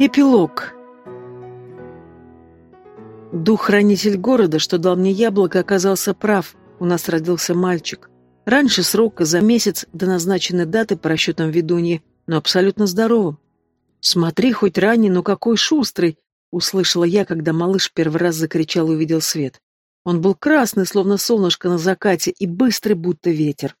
Эпилог. Дух-хранитель города, что дал мне яблоко, оказался прав. У нас родился мальчик. Раньше срока, за месяц до назначенной даты по расчетам ведуньи, но абсолютно здоровым. «Смотри, хоть ранний, но какой шустрый!» — услышала я, когда малыш первый раз закричал и увидел свет. Он был красный, словно солнышко на закате, и быстрый, будто ветер.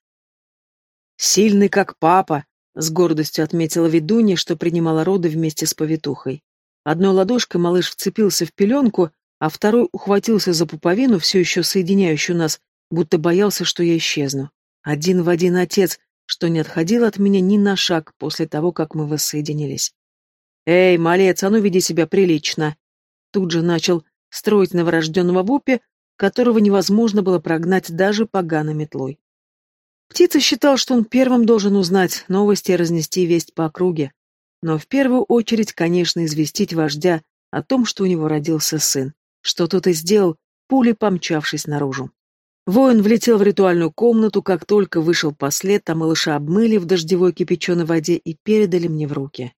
«Сильный, как папа!» С гордостью отметила ведунья, что принимала роды вместе с повитухой. Одной ладошкой малыш вцепился в пеленку, а второй ухватился за пуповину, все еще соединяющую нас, будто боялся, что я исчезну. Один в один отец, что не отходил от меня ни на шаг после того, как мы воссоединились. «Эй, малец, а ну веди себя прилично!» Тут же начал строить новорожденного Вупи, которого невозможно было прогнать даже поганой метлой. Птица считал, что он первым должен узнать новости и разнести весть по округе. Но в первую очередь, конечно, известить вождя о том, что у него родился сын, что тот и сделал, пулей помчавшись наружу. Воин влетел в ритуальную комнату, как только вышел послед, а малыша обмыли в дождевой кипяченой воде и передали мне в руки.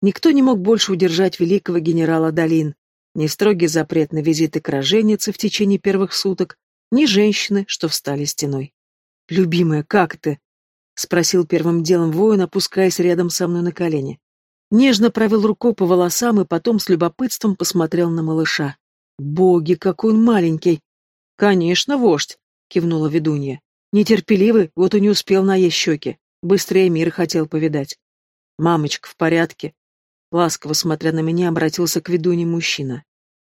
Никто не мог больше удержать великого генерала Долин. Ни строгий запрет на визиты к роженице в течение первых суток, ни женщины, что встали стеной. «Любимая, как ты?» — спросил первым делом воин, опускаясь рядом со мной на колени. Нежно провел рукой по волосам и потом с любопытством посмотрел на малыша. «Боги, какой он маленький!» «Конечно, вождь!» — кивнула ведунья. «Нетерпеливый, вот и не успел наесть щеки. Быстрее мир хотел повидать». «Мамочка, в порядке?» Ласково смотря на меня, обратился к ведунье мужчина.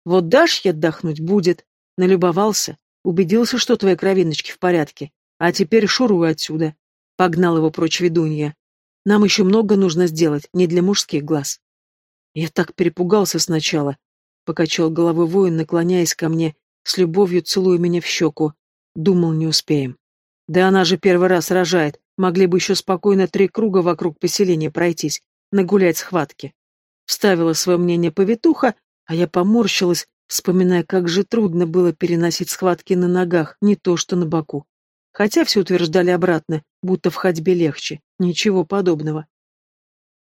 «Вот дашь ей отдохнуть будет?» Налюбовался, убедился, что твои кровиночки в порядке. А теперь шуруй отсюда. Погнал его прочь ведунья. Нам еще много нужно сделать, не для мужских глаз. Я так перепугался сначала. Покачал головой воин, наклоняясь ко мне, с любовью целуя меня в щеку. Думал, не успеем. Да она же первый раз рожает. Могли бы еще спокойно три круга вокруг поселения пройтись, нагулять схватки. Вставила свое мнение повитуха, а я поморщилась, вспоминая, как же трудно было переносить схватки на ногах, не то что на боку хотя все утверждали обратно, будто в ходьбе легче. Ничего подобного.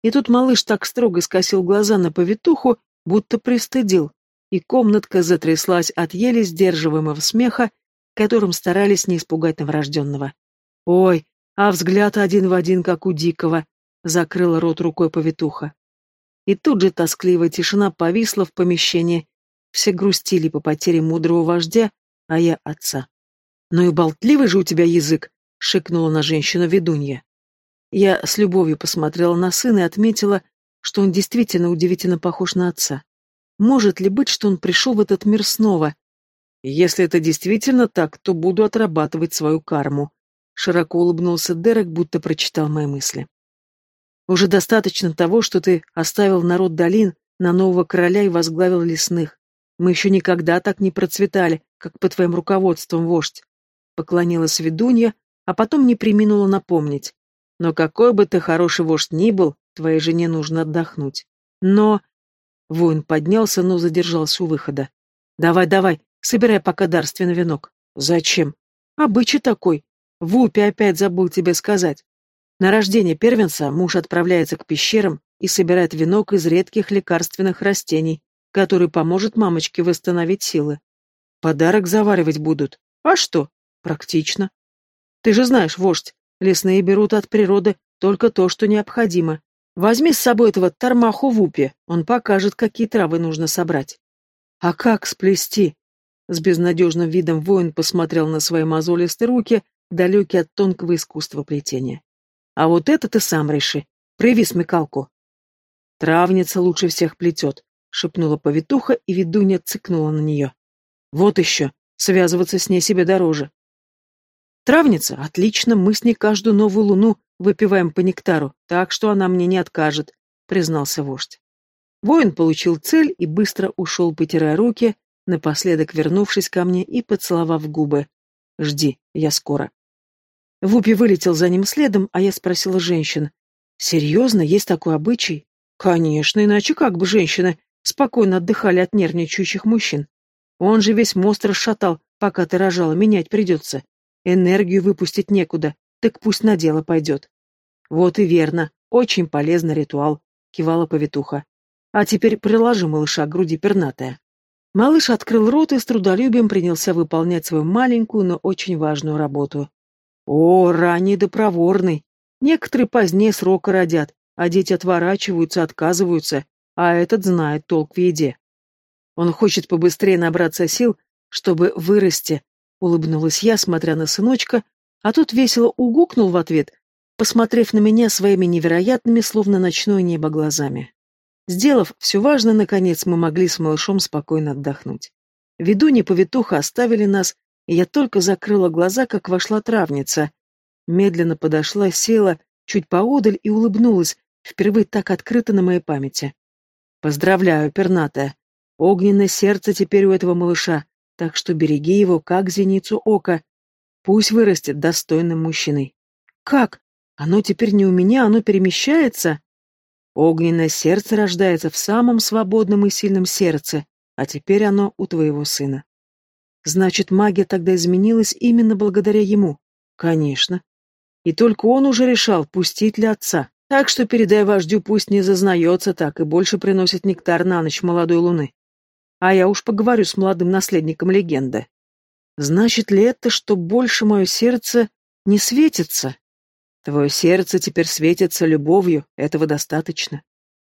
И тут малыш так строго скосил глаза на повитуху, будто пристыдил, и комнатка затряслась от еле сдерживаемого смеха, которым старались не испугать новорожденного. «Ой, а взгляд один в один, как у дикого!» — закрыла рот рукой повитуха. И тут же тоскливая тишина повисла в помещении. Все грустили по потере мудрого вождя, а я — отца. «Ну и болтливый же у тебя язык!» — шикнула на женщину ведунья. Я с любовью посмотрела на сына и отметила, что он действительно удивительно похож на отца. Может ли быть, что он пришел в этот мир снова? Если это действительно так, то буду отрабатывать свою карму. Широко улыбнулся Дерек, будто прочитал мои мысли. Уже достаточно того, что ты оставил народ долин на нового короля и возглавил лесных. Мы еще никогда так не процветали, как по твоим руководствам, вождь. Поклонилась ведунья, а потом не приминула напомнить. Но какой бы ты хороший вождь ни был, твоей жене нужно отдохнуть. Но... Воин поднялся, но задержался у выхода. Давай, давай, собирай пока дарственный венок. Зачем? Обычай такой. Вупи опять забыл тебе сказать. На рождение первенца муж отправляется к пещерам и собирает венок из редких лекарственных растений, который поможет мамочке восстановить силы. Подарок заваривать будут. А что? Практично. Ты же знаешь, вождь, лесные берут от природы только то, что необходимо. Возьми с собой этого тормаху в упе, он покажет, какие травы нужно собрать. А как сплести? С безнадежным видом воин посмотрел на свои мозолистые руки, далекие от тонкого искусства плетения. А вот это ты сам реши. Прояви смекалку. Травница лучше всех плетет, шепнула повитуха, и ведунья цыкнула на нее. Вот еще, связываться с ней себе дороже. Травница? Отлично, мы с ней каждую новую луну выпиваем по нектару, так что она мне не откажет, признался вождь. Воин получил цель и быстро ушел, потирая руки, напоследок вернувшись ко мне и поцеловав губы. «Жди, я скоро». Вупи вылетел за ним следом, а я спросила женщин. «Серьезно, есть такой обычай?» «Конечно, иначе как бы женщины спокойно отдыхали от нервничающих мужчин. Он же весь мост расшатал, пока ты рожала, менять придется. Энергию выпустить некуда, так пусть на дело пойдет. Вот и верно, очень полезный ритуал, кивала повитуха. А теперь приложи малыша к груди пернатая. Малыш открыл рот и с трудолюбием принялся выполнять свою маленькую, но очень важную работу. О, ранний да проворный. Некоторые позднее срока родят, а дети отворачиваются, отказываются, а этот знает толк в еде. Он хочет побыстрее набраться сил, чтобы вырасти, улыбнулась я, смотря на сыночка, а тот весело угукнул в ответ, посмотрев на меня своими невероятными, словно ночное небо, глазами. Сделав все важное, наконец, мы могли с малышом спокойно отдохнуть. Ведунья повитуха оставили нас, и я только закрыла глаза, как вошла травница. Медленно подошла, села, чуть поодаль и улыбнулась, впервые так открыто на моей памяти. «Поздравляю, пернатая. Огненное сердце теперь у этого малыша, так что береги его, как зеницу ока. Пусть вырастет достойным мужчиной». «Как? Оно теперь не у меня, оно перемещается?» Огненное сердце рождается в самом свободном и сильном сердце, а теперь оно у твоего сына. Значит, магия тогда изменилась именно благодаря ему. Конечно. И только он уже решал, пустить ли отца. Так что передай вождю, пусть не зазнается так и больше приносит нектар на ночь молодой луны. А я уж поговорю с молодым наследником легенды. Значит ли это, что больше мое сердце не светится? Твое сердце теперь светится любовью, этого достаточно.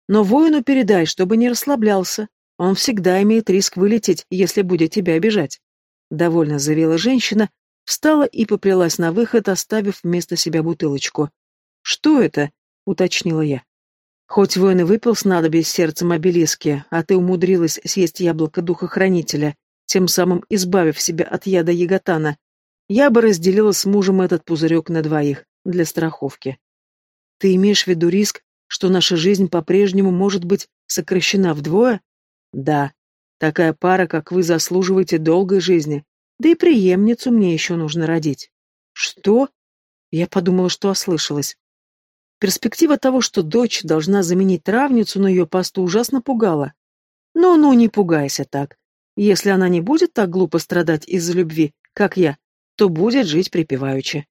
Но воину передай, чтобы не расслаблялся. Он всегда имеет риск вылететь, если будет тебя обижать. Довольно заявила женщина, встала и поплелась на выход, оставив вместо себя бутылочку. «Что это?» — уточнила я. «Хоть воин и выпил снадобье с сердцем обелиски, а ты умудрилась съесть яблоко духохранителя, тем самым избавив себя от яда яготана, я бы разделила с мужем этот пузырек на двоих для страховки. Ты имеешь в виду риск, что наша жизнь по-прежнему может быть сокращена вдвое? Да. Такая пара, как вы, заслуживаете долгой жизни. Да и преемницу мне еще нужно родить. Что? Я подумала, что ослышалась. Перспектива того, что дочь должна заменить травницу на ее посту, ужасно пугала. Ну-ну, не пугайся так. Если она не будет так глупо страдать из-за любви, как я, то будет жить припеваючи.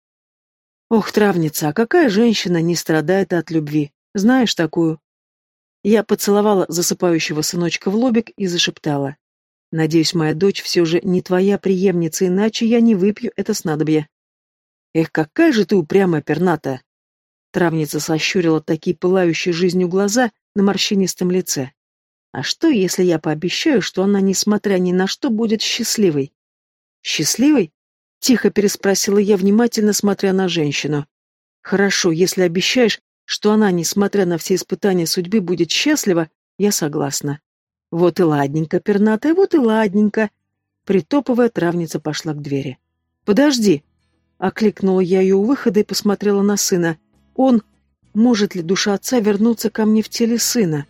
Ох, травница, а какая женщина не страдает от любви? Знаешь такую? Я поцеловала засыпающего сыночка в лобик и зашептала. Надеюсь, моя дочь все же не твоя преемница, иначе я не выпью это снадобье. Эх, какая же ты упрямая перната! Травница сощурила такие пылающие жизнью глаза на морщинистом лице. А что, если я пообещаю, что она, несмотря ни на что, будет счастливой? Счастливой? Тихо переспросила я, внимательно смотря на женщину. Хорошо, если обещаешь, что она, несмотря на все испытания судьбы, будет счастлива, я согласна. Вот и ладненько, пернатая, вот и ладненько. Притопывая, травница пошла к двери. «Подожди!» — окликнула я ее у выхода и посмотрела на сына. «Он... Может ли душа отца вернуться ко мне в теле сына?»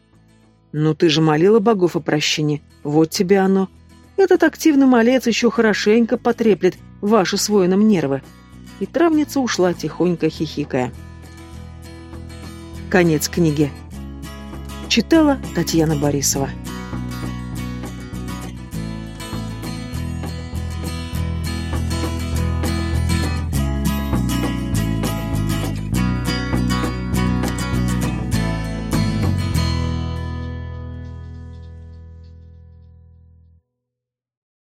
«Ну ты же молила богов о прощении. Вот тебе оно. Этот активный малец еще хорошенько потреплет ваши с воином нервы. И травница ушла, тихонько хихикая. Конец книги. Читала Татьяна Борисова.